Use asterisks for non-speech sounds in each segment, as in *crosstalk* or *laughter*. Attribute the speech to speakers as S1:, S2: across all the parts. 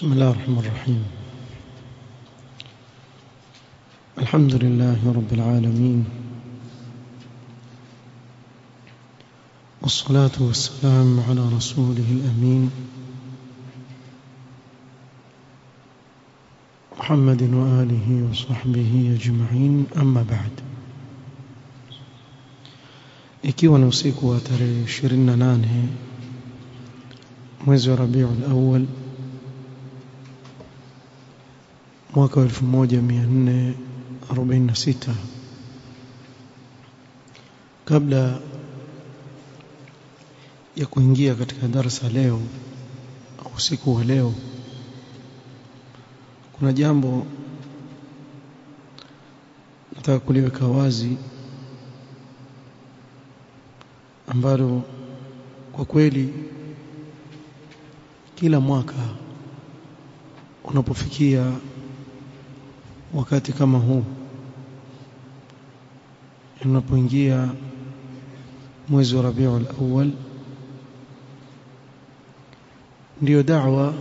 S1: بسم الله الرحمن الرحيم. الحمد لله رب العالمين. والصلاة والسلام على رسوله الأمين. محمد وآله وصحبه أجمعين. أما بعد. ikiwa ni usiku wa tarehe 28 mwezi wa Rabiul Awwal mwaka wa 1446 kabla ya kuingia katika darasa leo au usiku wa leo kuna jambo nataka kuliweka wazi ambalo kwa kweli kila mwaka unapofikia wakati kama huu. Unapoingia mwezi wa Rabiul Awwal ndiyo da'wa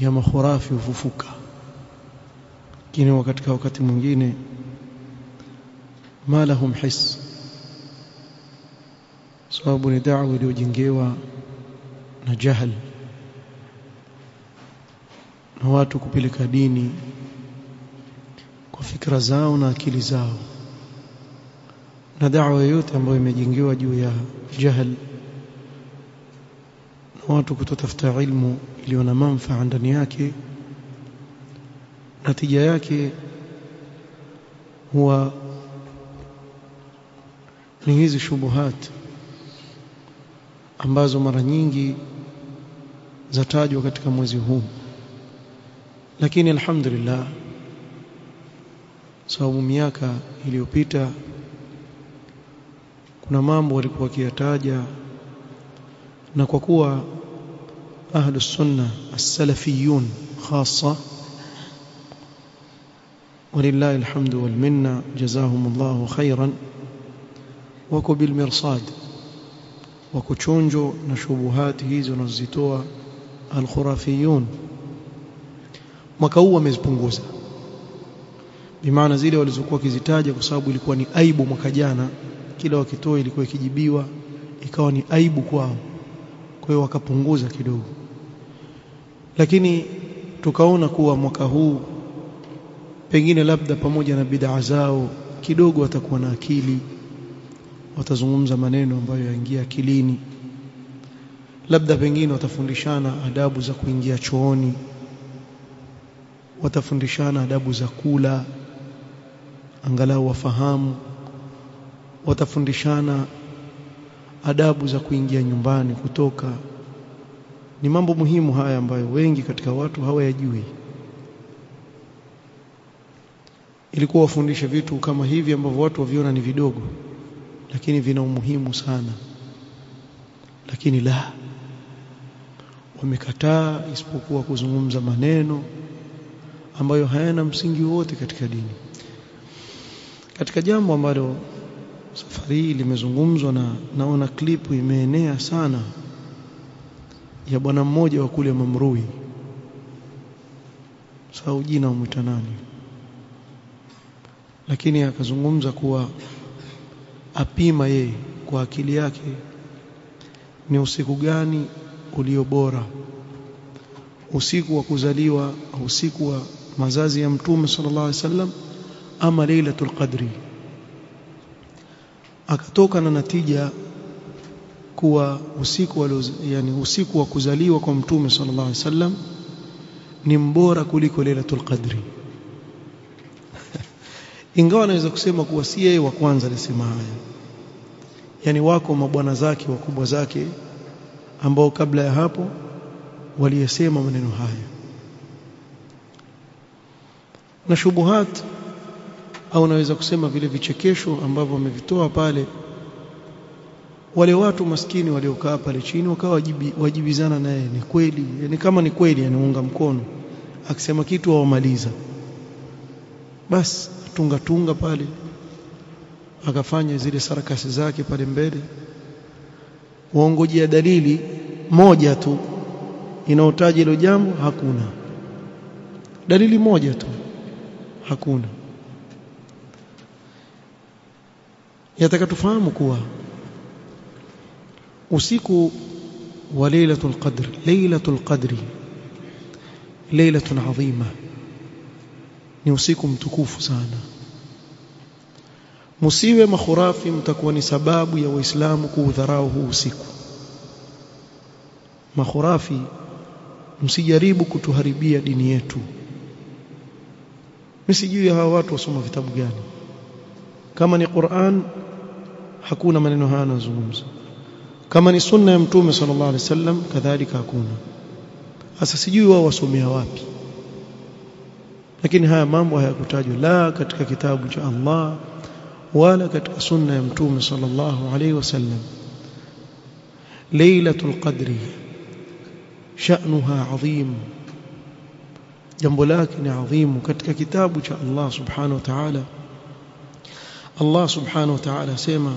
S1: ya makhurafi ufufuka lakini katika wakati mwingine ma lahum his sababu ni da'wa iliyojengewa na jahal na watu kupeleka dini fikra zao na akili zao na da'wa yoyote ambayo imejengewa juu ya jahal na watu kutotafuta ilmu iliyo na manufaa ndani yake. Natija yake huwa ni hizi shubuhat ambazo mara nyingi zatajwa katika mwezi huu. Lakini alhamdulillah sababu miaka iliyopita kuna mambo walikuwa wakiyataja na kwa kuwa ahlus sunna as-salafiyun khassa ولله الحمد والمنة جزاهم الله خيرا wako bilmirsad wako chonjo na shubuhati hizo wanazitoa alkhurafiyun mwaka huu wamezipunguza bimaana zile walizokuwa wakizitaja kwa sababu ilikuwa ni aibu mwaka jana kila wakitoa ilikuwa ikijibiwa ikawa ni aibu kwao. Kwa hiyo wakapunguza kidogo. Lakini tukaona kuwa mwaka huu pengine labda pamoja na bid'a zao kidogo watakuwa na akili. Watazungumza maneno ambayo yaingia akilini. Labda pengine watafundishana adabu za kuingia chooni. Watafundishana adabu za kula angalau wafahamu watafundishana adabu za kuingia nyumbani kutoka. Ni mambo muhimu haya ambayo wengi katika watu hawayajui. Ilikuwa wafundishe vitu kama hivi ambavyo watu waviona ni vidogo lakini vina umuhimu sana. Lakini la wamekataa isipokuwa kuzungumza maneno ambayo hayana msingi wote katika dini katika jambo ambalo safari hii limezungumzwa na naona klipu imeenea sana ya bwana mmoja wa kule Mamrui. Sawa jina umwita nani. Lakini akazungumza kuwa apima yeye kwa akili yake ni usiku gani ulio bora. Usiku wa kuzaliwa usiku wa mazazi ya mtume sallallahu alaihi wasallam ama lailatul qadri. Akatoka na natija kuwa usiku wa yani usiku wa kuzaliwa kwa mtume sallallahu alaihi wasallam ni mbora kuliko lailatul qadri. *laughs* Ingawa anaweza kusema kuwa si yeye wa kwanza alisema haya. Yani wako mabwana zake wakubwa zake ambao kabla ya hapo waliyesema maneno haya. Na shubuhat au naweza kusema vile vichekesho ambavyo wamevitoa pale. Wale watu maskini waliokaa pale chini wakawa wajibi, wajibizana naye ni kweli yani kama ni kweli anaunga mkono akisema kitu awamaliza basi tunga tunga pale. Akafanya zile sarakasi zake pale mbele. Waongojea dalili moja tu inaotaja hilo jambo hakuna. Dalili moja tu hakuna yataka tufahamu kuwa usiku wa lailatul qadr lailatul qadri lailatun adhima ni usiku mtukufu sana. Musiwe makhurafi mtakuwa ni sababu ya waislamu kuudharau huu usiku. Makhurafi msijaribu kutuharibia dini yetu. Msijui hawa watu wasoma vitabu gani kama ni Qur'an hakuna maneno haya yanazungumza kama ni sunna ya mtume sallallahu alaihi wasallam kadhalika hakuna sasa sijui wao wasomea wapi lakini haya mambo hayakutajwa la katika kitabu cha Allah wala katika sunna ya mtume sallallahu alaihi wasallam lailatul qadri sha'nuha adhim jambo lake ni adhimu katika kitabu cha Allah subhanahu wa ta'ala Allah subhanahu wa ta'ala sema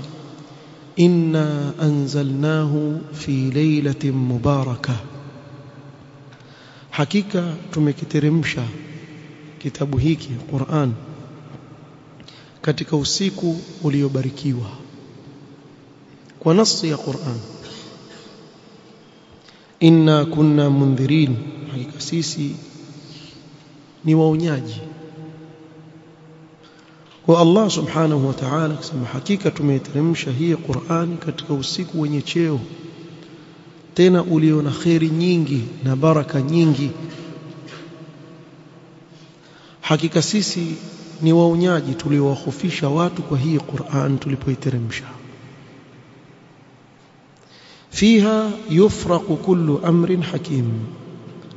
S1: inna anzalnahu fi laylatin mubarakah hakika tumekiteremsha kitabu hiki Qur'an katika usiku uliobarikiwa. Kwa nasi ya Qur'an inna kunna mundhirin hakika sisi ni waonyaji kwa Allah subhanahu wa ta'ala kusema hakika tumeteremsha hii Qur'an katika usiku wenye cheo tena ulio na kheri nyingi na baraka nyingi. Hakika sisi ni waonyaji tuliowahofisha watu kwa hii Qur'an tulipoiteremsha. Fiha yufraqu kullu amrin hakim.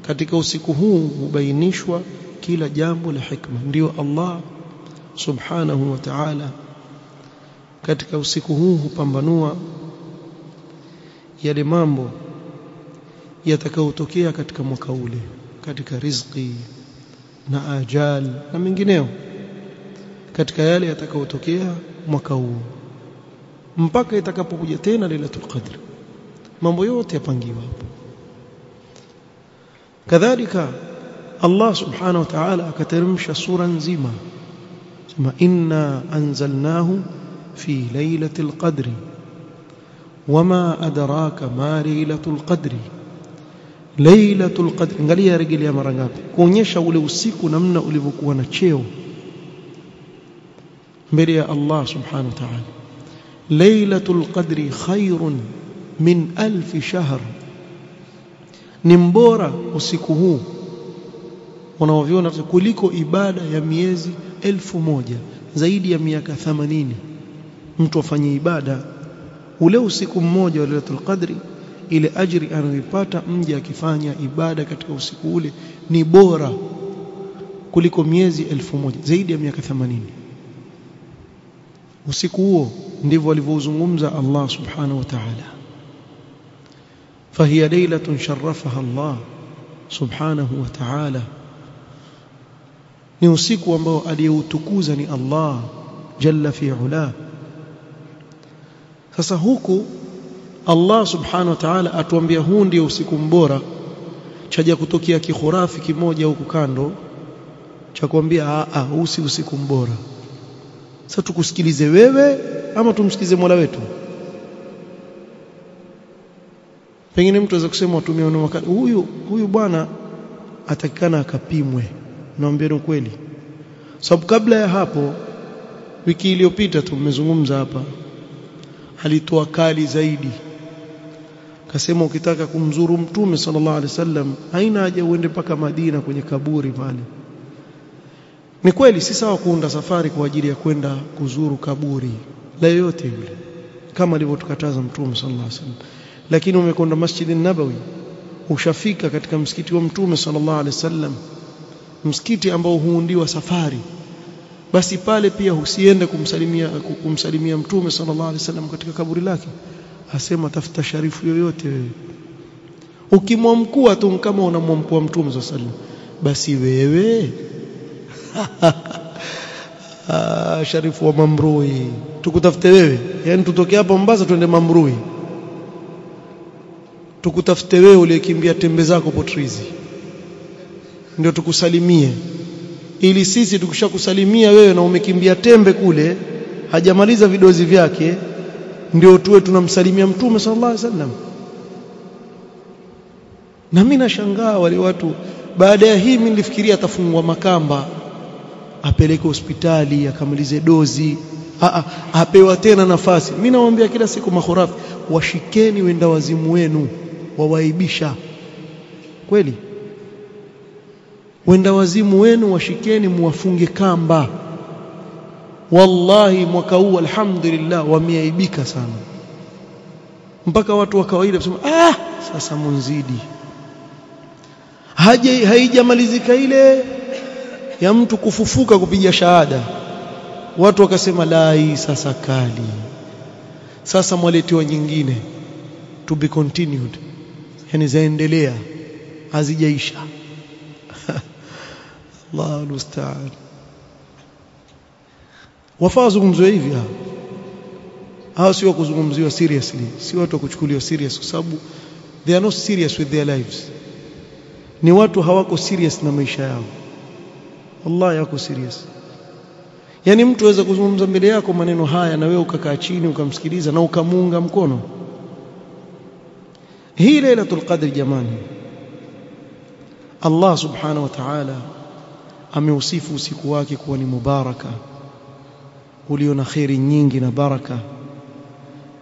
S1: Katika usiku huu hubainishwa kila jambo la hikma. Ndio Allah subhanahu wa ta'ala katika usiku huu hupambanua yale mambo yatakayotokea katika mwaka ule katika riziki na ajal na mengineo katika yale yatakayotokea mwaka huu mpaka itakapokuja tena lailatul qadr. Mambo yote yapangiwa hapo. Kadhalika Allah subhanahu wa ta'ala akateremsha sura nzima sema inna anzalnahu fi lailatul qadri. Wama adraka ma lailatul qadri. Lailatul qadr angalia rejelea mara ngapi? Kuonyesha ule usiku namna ulivyokuwa na cheo. Mbele ya Allah subhanahu wa ta'ala. Lailatul qadri khairun min alf shahr. Ni mbora usiku huu. Unaoviona kuliko ibada ya miezi elfu moja zaidi ya miaka 80 mtu afanye ibada ule usiku mmoja wa Lailatul Qadri ile ajri anayoipata mja akifanya ibada katika usiku ule ni bora kuliko miezi elfu moja zaidi ya miaka 80 usiku huo ndivyo alivyozungumza Allah subhanahu wa ta'ala. Fahiya lailatun sharafaha Allah subhanahu wa ta'ala ni usiku ambao aliyeutukuza ni Allah jalla fi ula. Sasa huku Allah subhanahu wa ta'ala atuambia huu ndio usiku mbora chaja kutokea kikhurafi kimoja huku kando cha kuambia a huu si usiku mbora. Sasa tukusikilize wewe ama tumsikilize Mola wetu? Pengine mtu aweza kusema watumia makali huyu huyu bwana atakikana akapimwe naambia ni kweli sababu kabla ya hapo wiki iliyopita tumezungumza hapa alitoa kali zaidi. Akasema ukitaka kumzuru mtume sallallahu alaihi wasallam haina haja uende mpaka Madina kwenye kaburi pale. Ni kweli si sawa kuunda safari kwa ajili ya kwenda kuzuru kaburi la yoyote yule kama alivyotukataza mtume sallallahu alaihi wasallam. Lakini umekwenda Masjid nabawi ushafika katika msikiti wa mtume sallallahu alaihi wasallam msikiti ambao huundiwa safari basi pale pia usiende kumsalimia kumsalimia mtume sallallahu alaihi wasallam katika kaburi lake. Asema tafuta sharifu yoyote wewe. Ukimwamkua tu kama unamwamkua mtume sallallahu alaihi wasallam. Basi wewe *laughs* ah sharifu wa mamrui. Tukutafute wewe. Yani tutoke hapa Mombasa tuende mamrui. Tukutafute wewe uliyekimbia tembe zako potrizi ndio tukusalimie. Ili sisi tukishakusalimia wewe na umekimbia tembe kule hajamaliza vidozi vyake ndio tuwe tunamsalimia mtume sallallahu alaihi wasallam. Na mimi nashangaa wale watu baada ya hii mimi nilifikiria atafungwa makamba apeleke hospitali akamalize dozi a, a, apewa tena nafasi. Mimi nawaambia kila siku mahurafi washikeni wenda wazimu wenu wawaibisha. Kweli wenda wazimu wenu washikeni muwafunge kamba. Wallahi mwaka huu alhamdulillah wameaibika sana. Mpaka watu wa kawaida wasema ah sasa munzidi. Haja haijamalizika ile ya mtu kufufuka kupiga shahada. Watu wakasema la hii sasa kali. Sasa mwaletewa nyingine. To be continued. Yani zaendelea. Hazijaisha Allah almusta'an. Wafazu zungumziwe hivi hawa sio kuzungumziwa seriously. Si watu wa kuchukuliwa serious kwa sababu they are not serious with their lives. Ni watu hawako serious na maisha yao. Wallahi yako serious. Yani mtu aweza kuzungumza mbele yako maneno haya na wewe ukakaa chini ukamsikiliza na ukamuunga mkono. Hii lailatul qadr jamani. Allah subhanahu wa ta'ala ameusifu usiku wake kuwa ni mubaraka ulio na khairi nyingi na baraka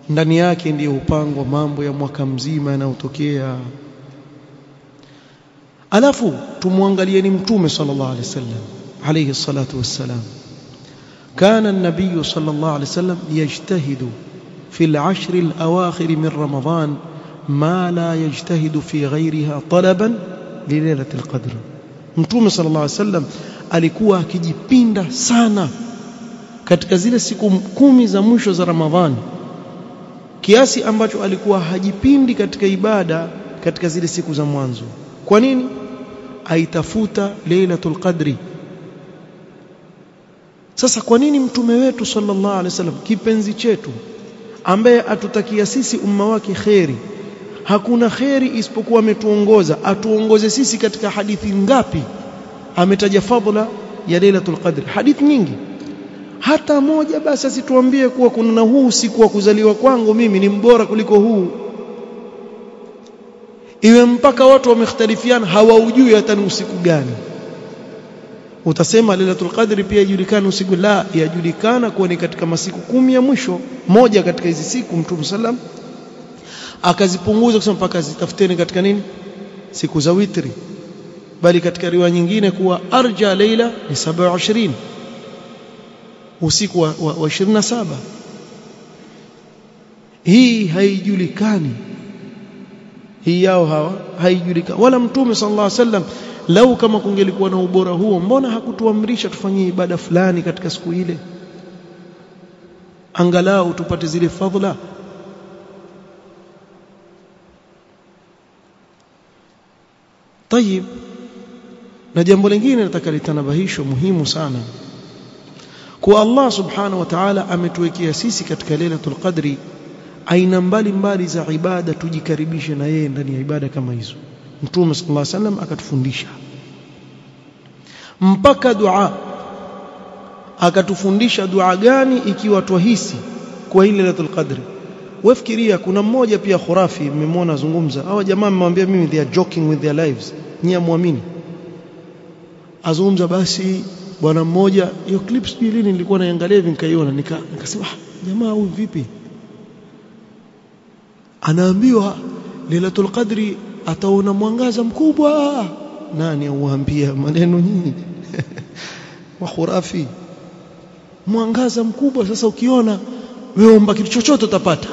S1: ndani yake ndiyo upangwa mambo ya mwaka mzima yanayotokea alafu tumwangalieni mtume sallallahu alaihi wasallam alayhi salatu wassalam كان النبي صلى الله عليه وسلم يجتهد في العشر الأواخر من رمضان ما لا يجتهد في غيرها طلبا لليلة القدر mtume sallallahu alaihi wasallam alikuwa akijipinda sana katika zile siku kumi za mwisho za Ramadhani. Kiasi ambacho alikuwa hajipindi katika ibada katika zile siku za mwanzo. Kwa nini? Aitafuta Lailatul Qadri. Sasa kwa nini mtume wetu sallallahu alaihi wasallam kipenzi chetu ambaye atutakia sisi umma wake kheri hakuna kheri isipokuwa ametuongoza atuongoze sisi katika hadithi ngapi? Ametaja fadhila ya Lailatul Qadr hadithi nyingi. Hata moja basi asituambie kuwa kuna na huu usiku wa kuzaliwa kwangu mimi ni mbora kuliko huu. Iwe mpaka watu wamekhtalifiana hawaujui hata ni usiku gani. Utasema Lailatul Qadr pia ijulikana usiku la yajulikana kuwa ni katika masiku kumi ya mwisho moja katika hizi siku Mtume sallam akazipunguza kusema mpaka zitafuteni katika nini? Siku za witri. Bali katika riwaya nyingine kuwa arja leila ni 27 usiku wa, wa, wa 27 hii haijulikani. Hii yao hawa haijulikani. Wala mtume sallallahu alaihi wasallam lau kama kungelikuwa na ubora huo mbona hakutuamrisha tufanyie ibada fulani katika siku ile? Angalau tupate zile fadhila طيب na jambo lingine nataka litanabahisho muhimu sana kwa Allah subhanahu wa ta'ala ametuwekea sisi katika lailatul qadri aina mbalimbali za ibada tujikaribishe na yeye ndani ya ibada kama hizo mtume sallallahu alaihi wasallam akatufundisha mpaka dua akatufundisha dua gani ikiwa twahisi kwa ile lailatul qadri Wafikiria kuna mmoja pia khurafi mmemwona zungumza hawa jamaa mmemwambia mimi they are joking with their lives. Nyie muamini. Azungumza basi bwana mmoja hiyo clip sijui lini nilikuwa naiangalia hivi nikaiona. Nikasema nika, jamaa huyu vipi? Anaambiwa lailatul qadri ataona mwangaza mkubwa. Nani auambia maneno nyinyi? *laughs* Wa khurafi. Mwangaza mkubwa sasa ukiona wewe kitu chochote utapata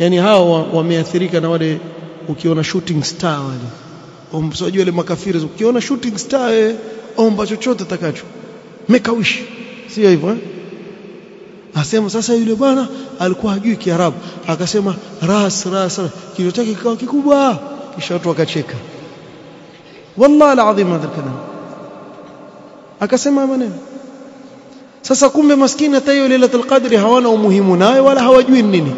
S1: yani hao wameathirika na wale ukiona shooting star wale. Umsojua wale makafiri ukiona shooting star eh, omba chochote takacho make a wish sio hivyo eh? asema sasa yule bwana alikuwa hajui kiarabu. Akasema ras ras kilio chake kikawa kikubwa. Kisha watu wakacheka. Wallahi alazim hadha kalam akasema maneno. Sasa kumbe maskini hata hiyo lailatul qadri hawana umuhimu nayo wala hawajui nini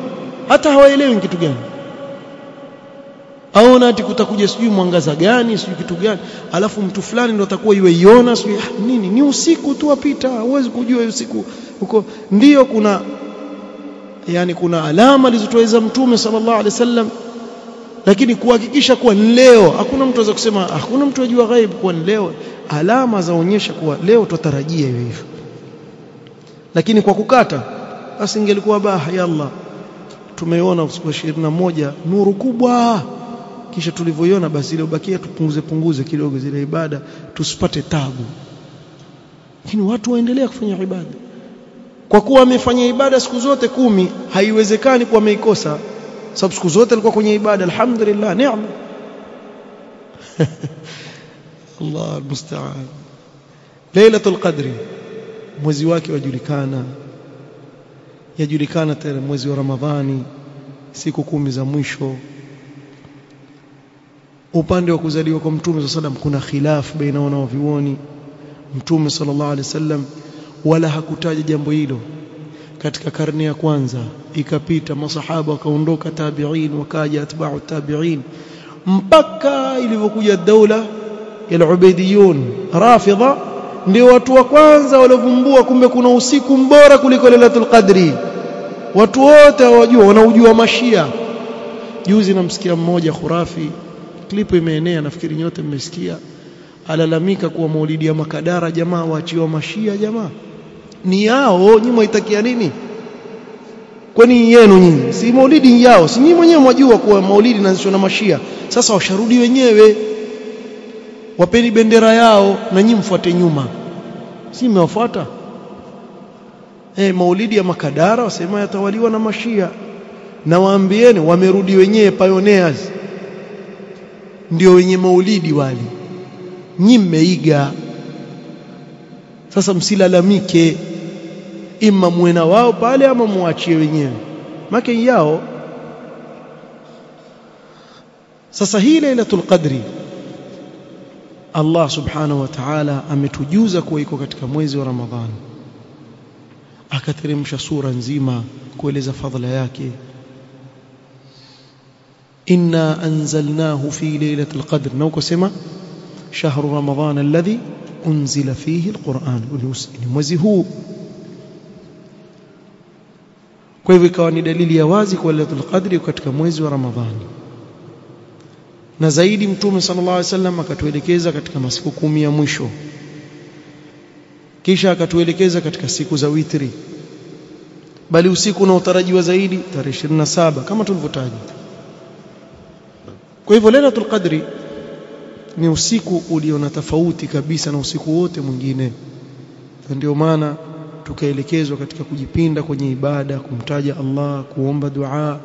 S1: hata hawaelewi kitu gani? Aona ati kutakuja sijui mwangaza gani sijui kitu gani. Alafu mtu fulani ndo atakuwa iwe iona sijui ah, nini? Ni usiku tu apita huwezi kujua usiku huko ndio kuna yani kuna alama alizotoeza mtume sallallahu alaihi wasallam lakini kuhakikisha kuwa leo. Hakuna mtu aweza kusema hakuna mtu ajua ghaibu kuwa leo. Alama zaonyesha kuwa leo tutarajia hiyo hivyo lakini kwa kukata basi ingelikuwa baha yalla tumeona usiku wa 21 nuru kubwa. Kisha tulivyoiona basi ile ubakia tupunguze punguze kidogo zile ibada tusipate tabu. Lakini watu waendelea kufanya ibada. Kwa kuwa amefanya ibada siku zote kumi haiwezekani kuwa ameikosa. Sababu siku zote alikuwa kwenye ibada. Alhamdulillah neema *laughs* Allah musta'an lailatul qadri mwezi wake wajulikana yajulikana tena mwezi wa ramadhani siku kumi za mwisho. Upande wa kuzaliwa kwa mtume sallam kuna khilaf baina wanaovioni mtume sallallahu alaihi wasallam wala hakutaja jambo hilo. Katika karne ya kwanza ikapita masahaba wakaondoka tabi'in wakaja atba'u tabi'in mpaka ilivyokuja daula ya ubaidiyun rafidha ndio watu wa kwanza waliovumbua kumbe kuna usiku mbora kuliko lailatul qadri. Watu wote hawajua wanaujua mashia. Juzi namsikia mmoja khurafi klipu imeenea nafikiri nyote mmesikia alalamika kuwa maulidi ya makadara jamaa waachiwa mashia jamaa. Ni yao nyinyi mwaitakia nini? Kwani yenu nyinyi? Si maulidi yao si nyinyi mwenyewe mwajua kuwa maulidi inaanzishwa na mashia. Sasa washarudi wenyewe wapeni bendera yao na nyinyi mfuate nyuma. Si mmewafuata? Eh maulidi ya makadara wasema yatawaliwa na mashia. Na waambieni wamerudi wenyewe pioneers ndio wenye maulidi wali nyinyi mmeiga. Sasa msilalamike. Imma muena wao pale ama muachie wenyewe? Make yao. Sasa hii lailatul qadri Allah subhanahu wa ta'ala ametujuza kuwa iko katika mwezi wa Ramadhani akateremsha sura nzima kueleza fadhila yake inna anzalnahu fi lailatul qadr na ukosema shahru ramadhan alladhi unzila fihi alquran ni mwezi huu kwa hivyo ikawa ni dalili ya wazi kwa lailatul qadri katika mwezi wa ramadhani na zaidi mtume sallallahu alaihi wasallam akatuelekeza katika masiku kumi ya mwisho. Kisha akatuelekeza katika siku za witri. Bali usiku unaotarajiwa zaidi tarehe 27 kama tulivyotaja. Kwa hivyo lailatul qadri ni usiku ulio na tofauti kabisa na usiku wote mwingine. Ndio maana tukaelekezwa katika kujipinda kwenye ibada kumtaja Allah kuomba dua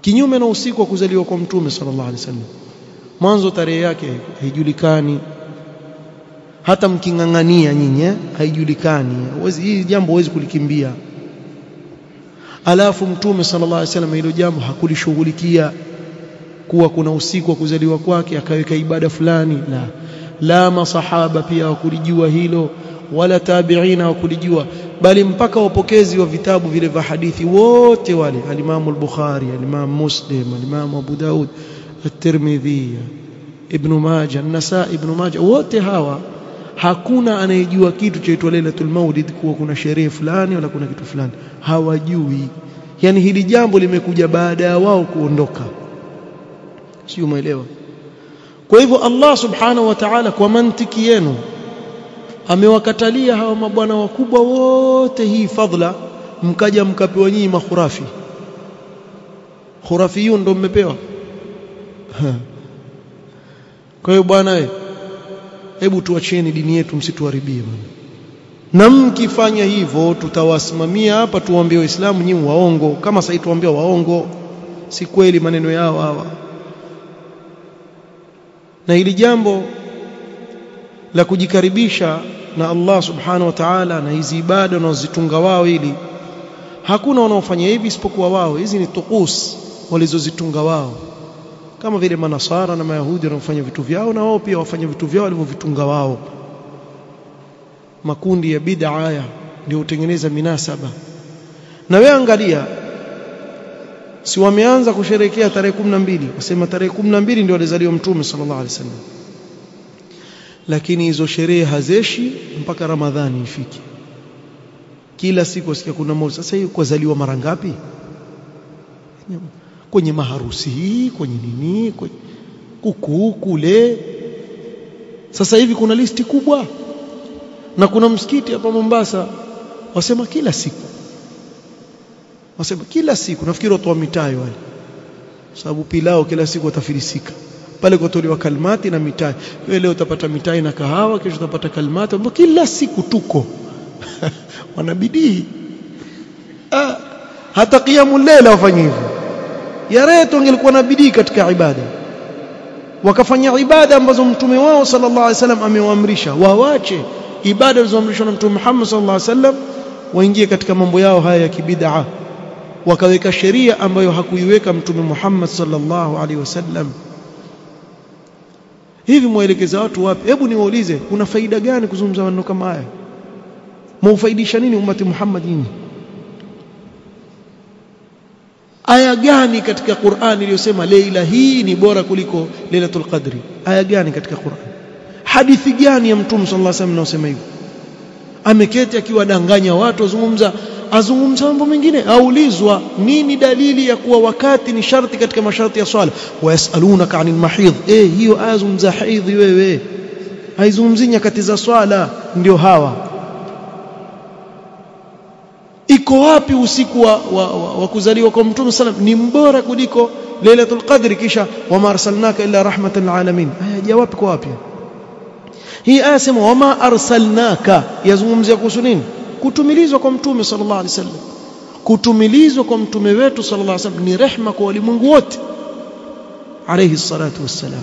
S1: kinyume na usiku wa kuzaliwa kwa mtume sallallahu alaihi wasallam. Mwanzo tarehe yake haijulikani. Hata mkingangania nyinyi haijulikani. Huwezi hii jambo huwezi kulikimbia. Alafu mtume sallallahu alaihi wasallam hilo jambo hakulishughulikia. Kuwa kuna usiku wa kuzaliwa kwake akaweka ibada fulani. La la masahaba pia wakulijua hilo wala tabiina hawakulijua bali mpaka wapokezi wa vitabu vile vya hadithi wote wale alimamu al-Bukhari alimamu Muslim alimamu Abu Daud at-Tirmidhi Ibn Majah an-Nasa'i Ibn Majah wote hawa hakuna anayejua kitu chaitwa Lailatul Maulid kuwa kuna sherehe fulani wala kuna kitu fulani. Hawajui. Yani hili jambo limekuja baada ya wao kuondoka. Sio umeelewa? Kwa hivyo Allah subhanahu wa ta'ala kwa mantiki yenu amewakatalia hawa mabwana wakubwa wote hii fadhila mkaja mkapewa nyinyi makhurafi. Hiyo ndo mmepewa? *laughs* Kwa hiyo bwana hebu tuacheni dini yetu msituharibie bwana. Na mkifanya hivyo tutawasimamia hapa tuwaambie waislamu nyinyi waongo. Kama sasa tuwaambia waongo si kweli maneno yao hawa. Na hili jambo la kujikaribisha na Allah subhanahu wa ta'ala na hizi ibada wanazozitunga wao ili hakuna wanaofanya hivi isipokuwa wao. Hizi ni tukus walizozitunga wao. Kama vile manasara na mayahudi wanaofanya vitu vyao na wao pia wafanya vitu vyao walivyovitunga wao. Makundi ya bid'a haya ndio utengeneza minasaba. Na wewe angalia si wameanza kusherehekea tarehe 12 wasema tarehe 12 ndio alizaliwa mtume sallallahu alaihi wasallam lakini hizo sherehe hazeshi mpaka ramadhani ifike. Kila siku asikia kuna maulid sasa hiyo kwazaliwa mara ngapi? Kwenye maharusi kwenye nini kwenye kuku kule. Sasa hivi kuna listi kubwa. Na kuna msikiti hapa Mombasa. Wasema kila siku. Wasema kila siku. Nafikiri watu wa mitayo wale. Sababu pilao kila siku watafilisika pale kutolewa kalmati na mitai. Wewe leo utapata mitai na kahawa kesho utapata kalmati. Ambapo kila siku tuko. *laughs* Wanabidii ah, hata qiyamul layla wafanye hivyo. Ya reto angelikuwa na bidii katika ibada. Wakafanya ibada ambazo mtume wao sallallahu alaihi wasallam amewaamrisha. Wawache ibada zilizoamrishwa na mtume Muhammad sallallahu alaihi wasallam waingie katika mambo yao haya ya kibid'a. Wakaweka sheria ambayo hakuiweka mtume Muhammad sallallahu alaihi wasallam hivi mwelekeza watu wapi? Hebu niwaulize kuna faida gani kuzungumza maneno kama haya? Muufaidisha nini umati Muhammad nini aya gani katika Qur'an iliyosema leila hii ni bora kuliko Lailatul Qadri aya gani katika Qur'an? Hadithi gani ya mtume sallallahu alaihi wasallam inayosema hivyo? Ameketi akiwadanganya watu azungumza azungumza mambo mengine. Aulizwa nini dalili ya kuwa wakati ni sharti katika masharti ya swala? Wayasalunaka anil mahidh eh hiyo aya zungumza haidhi wewe. Haizungumzi nyakati za swala ndio hawa. Iko wapi usiku wa, wa, wa, wa kuzaliwa kwa mtume sallam ni mbora kuliko lailatul qadri kisha wama arsalnaka illa rahmatan lil alamin. Haya jawapi kwa wapi? Hii aya sema wama arsalnaka. Yazungumzia kuhusu nini kutumilizwa kwa mtume sallallahu alaihi wasallam. Kutumilizwa kwa mtume wetu sallallahu alaihi wasallam ni rehma kwa walimwengu wote alaihi salatu wassalam.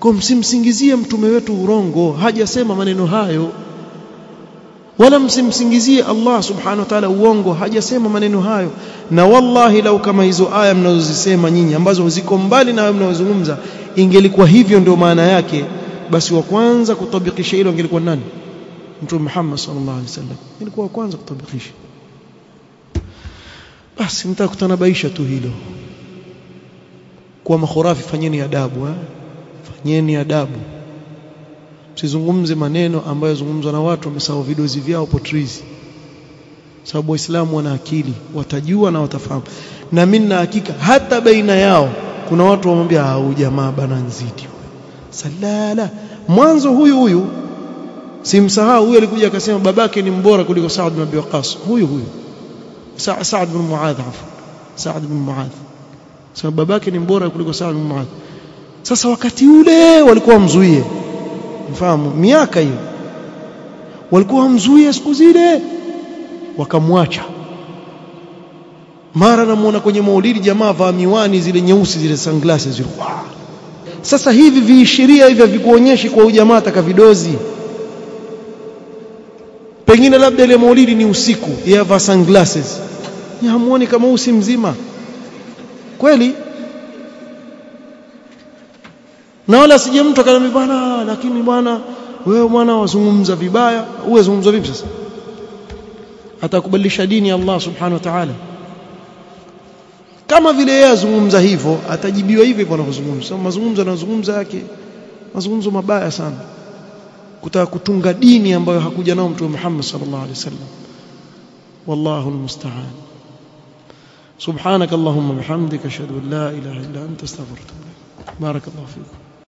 S1: Kwa msimsingizie mtume wetu urongo hajasema maneno hayo. Wala msimsingizie Allah subhanahu wa ta'ala uongo hajasema maneno hayo. Na wallahi lau kama hizo aya mnazozisema nyinyi ambazo ziko mbali na mnazozungumza ingelikuwa hivyo ndio maana yake basi wa kwanza kutabikisha hilo angelikuwa nani mtume Muhammad sallallahu alaihi wasallam. Ilikuwa wa kwanza kutabikisha. Basi mtakutana baisha tu hilo. Kwa makhurafi fanyeni adabu eh? fanyeni adabu. Msizungumze maneno ambayo zungumzwa na watu wamesahau vidozi vyao potrizi. Sababu waislamu wana akili watajua na watafahamu. Na mimi na hakika hata baina yao kuna watu wamwambia au jamaa bana nzidi salala. Mwanzo huyu huyu simsahau huyo alikuja akasema babake ni mbora kuliko Saad bin Abi Waqqas. Huyu huyu. Saad bin Muadh afu Saad bin Muadh. Sema babake ni mbora kuliko Saad bin Muadh. Sasa wakati ule walikuwa mzuie mfahamu? Miaka hiyo. Walikuwa wamzuie siku zile. Wakamwacha. Mara namuona kwenye maulidi jamaa vaa miwani zile nyeusi zile sunglasses zile. Sasa hivi viishiria hivi havikuonyeshi kwa ujamaa atakavidozi pengine labda ile maulidi ni usiku yeye avaa sunglasses. Ni hamuoni kama usi mzima. Kweli? Na wala sije mtu akaniambia bwana lakini bwana wewe mwana wazungumza vibaya. Uwe zungumza vipi sasa? Atakubadilisha dini ya Allah subhanahu wa ta'ala. Kama vile yeye azungumza hivyo atajibiwa hivyo hivyo anavyozungumza. Mazungumzo anazungumza yake mazungumzo mabaya sana kutaka kutunga dini ambayo hakuja nao mtume Muhammad sallallahu alaihi wasallam wallahu almusta'an سبحانك اللهم وبحمدك اشهد ان لا اله الا انت استغفرك بارك الله فيكم